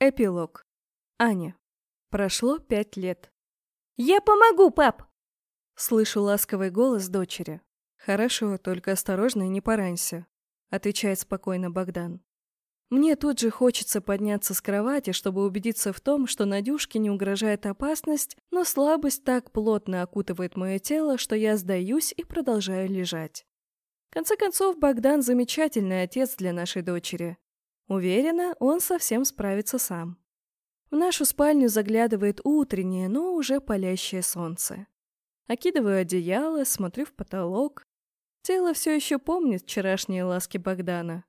Эпилог. Аня. Прошло пять лет. «Я помогу, пап!» Слышу ласковый голос дочери. «Хорошо, только осторожно и не поранься», — отвечает спокойно Богдан. Мне тут же хочется подняться с кровати, чтобы убедиться в том, что Надюшке не угрожает опасность, но слабость так плотно окутывает мое тело, что я сдаюсь и продолжаю лежать. В конце концов, Богдан замечательный отец для нашей дочери. Уверена, он совсем справится сам. В нашу спальню заглядывает утреннее, но уже палящее солнце. Окидываю одеяло, смотрю в потолок. Тело все еще помнит вчерашние ласки Богдана.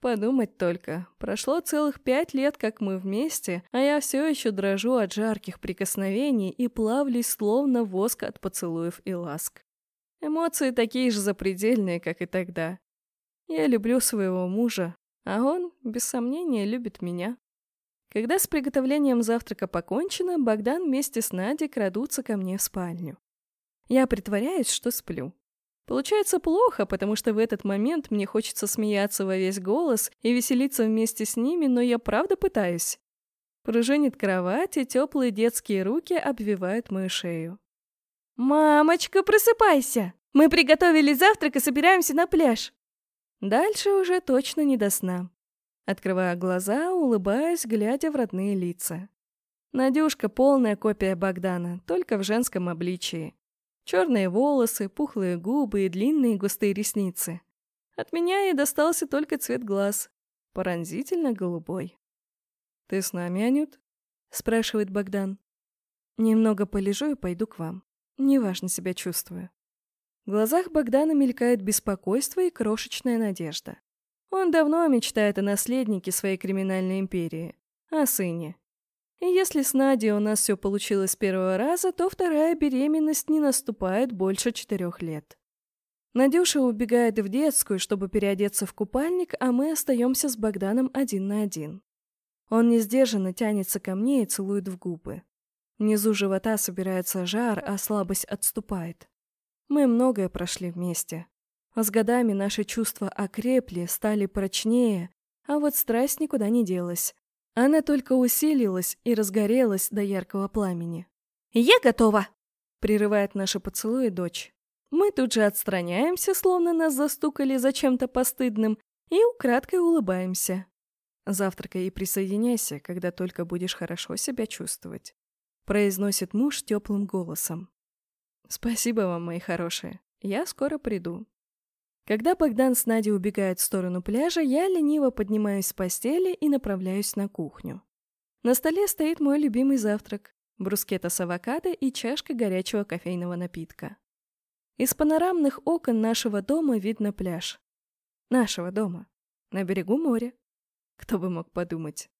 Подумать только, прошло целых пять лет, как мы вместе, а я все еще дрожу от жарких прикосновений и плавлюсь словно воск от поцелуев и ласк. Эмоции такие же запредельные, как и тогда. Я люблю своего мужа, а он, без сомнения, любит меня. Когда с приготовлением завтрака покончено, Богдан вместе с Надей крадутся ко мне в спальню. Я притворяюсь, что сплю. Получается плохо, потому что в этот момент мне хочется смеяться во весь голос и веселиться вместе с ними, но я правда пытаюсь. Пружинит кровать, и теплые детские руки обвивают мою шею. «Мамочка, просыпайся! Мы приготовили завтрак и собираемся на пляж!» Дальше уже точно не до сна. Открывая глаза, улыбаясь, глядя в родные лица. Надюшка — полная копия Богдана, только в женском обличии. Черные волосы, пухлые губы и длинные густые ресницы. От меня ей достался только цвет глаз. Поразительно голубой. «Ты с нами, Анют?» — спрашивает Богдан. «Немного полежу и пойду к вам. Неважно себя чувствую». В глазах Богдана мелькает беспокойство и крошечная надежда. Он давно мечтает о наследнике своей криминальной империи, о сыне. И если с Надей у нас все получилось с первого раза, то вторая беременность не наступает больше четырех лет. Надюша убегает в детскую, чтобы переодеться в купальник, а мы остаемся с Богданом один на один. Он несдержанно тянется ко мне и целует в губы. Внизу живота собирается жар, а слабость отступает. Мы многое прошли вместе. С годами наши чувства окрепли, стали прочнее, а вот страсть никуда не делась. Она только усилилась и разгорелась до яркого пламени. «Я готова!» — прерывает наши поцелуи дочь. Мы тут же отстраняемся, словно нас застукали за чем-то постыдным, и украдкой улыбаемся. Завтракай и присоединяйся, когда только будешь хорошо себя чувствовать. Произносит муж теплым голосом. «Спасибо вам, мои хорошие. Я скоро приду». Когда Богдан с Надей убегают в сторону пляжа, я лениво поднимаюсь с постели и направляюсь на кухню. На столе стоит мой любимый завтрак – брускета с авокадо и чашка горячего кофейного напитка. Из панорамных окон нашего дома видно пляж. Нашего дома. На берегу моря. Кто бы мог подумать.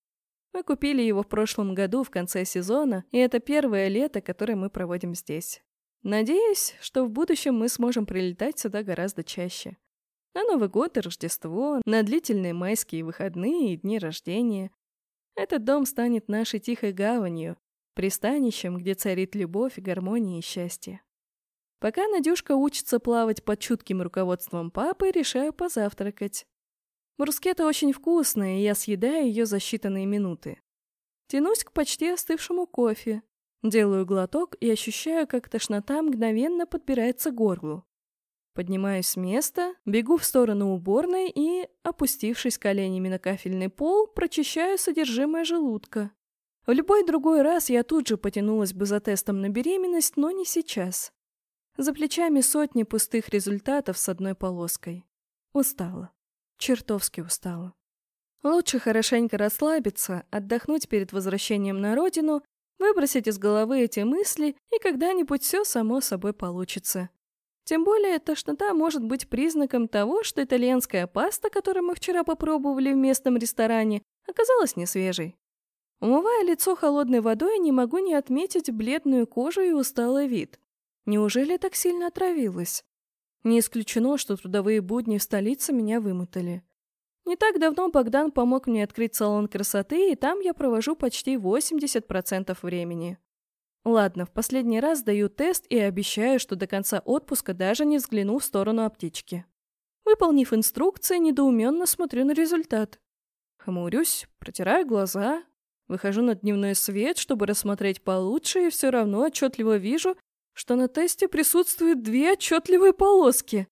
Мы купили его в прошлом году в конце сезона, и это первое лето, которое мы проводим здесь. Надеюсь, что в будущем мы сможем прилетать сюда гораздо чаще. На Новый год и Рождество, на длительные майские выходные и дни рождения. Этот дом станет нашей тихой гаванью, пристанищем, где царит любовь, гармония и счастье. Пока Надюшка учится плавать под чутким руководством папы, решаю позавтракать. Брускета очень вкусная, и я съедаю ее за считанные минуты. Тянусь к почти остывшему кофе, Делаю глоток и ощущаю, как тошнота мгновенно подбирается к горлу. Поднимаюсь с места, бегу в сторону уборной и, опустившись коленями на кафельный пол, прочищаю содержимое желудка. В любой другой раз я тут же потянулась бы за тестом на беременность, но не сейчас. За плечами сотни пустых результатов с одной полоской. Устала. Чертовски устала. Лучше хорошенько расслабиться, отдохнуть перед возвращением на родину выбросить из головы эти мысли, и когда-нибудь все само собой получится. Тем более, тошнота может быть признаком того, что итальянская паста, которую мы вчера попробовали в местном ресторане, оказалась не свежей. Умывая лицо холодной водой, не могу не отметить бледную кожу и усталый вид. Неужели так сильно отравилась? Не исключено, что трудовые будни в столице меня вымотали. Не так давно Богдан помог мне открыть салон красоты, и там я провожу почти 80% времени. Ладно, в последний раз даю тест и обещаю, что до конца отпуска даже не взгляну в сторону аптечки. Выполнив инструкции, недоуменно смотрю на результат. Хмурюсь, протираю глаза. Выхожу на дневной свет, чтобы рассмотреть получше, и все равно отчетливо вижу, что на тесте присутствуют две отчетливые полоски.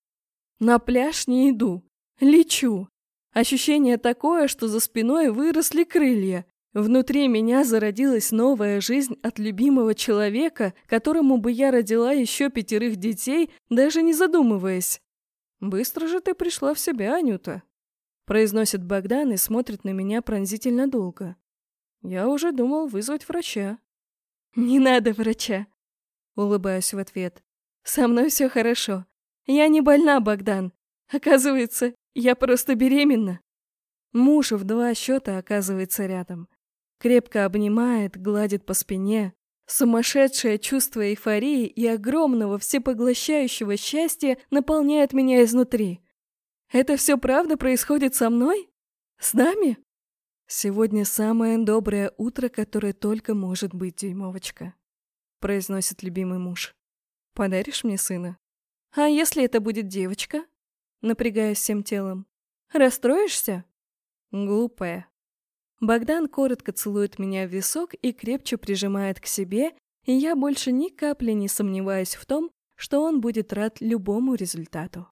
На пляж не иду. Лечу. Ощущение такое, что за спиной выросли крылья. Внутри меня зародилась новая жизнь от любимого человека, которому бы я родила еще пятерых детей, даже не задумываясь. «Быстро же ты пришла в себя, Анюта», — произносит Богдан и смотрит на меня пронзительно долго. «Я уже думал вызвать врача». «Не надо врача», — улыбаюсь в ответ. «Со мной все хорошо. Я не больна, Богдан. Оказывается, я просто беременна». Муж в два счета оказывается рядом. Крепко обнимает, гладит по спине. Сумасшедшее чувство эйфории и огромного всепоглощающего счастья наполняет меня изнутри. Это все правда происходит со мной? С нами? Сегодня самое доброе утро, которое только может быть, дюймовочка произносит любимый муж. «Подаришь мне сына?» «А если это будет девочка?» Напрягаясь всем телом. «Расстроишься?» «Глупая». Богдан коротко целует меня в висок и крепче прижимает к себе, и я больше ни капли не сомневаюсь в том, что он будет рад любому результату.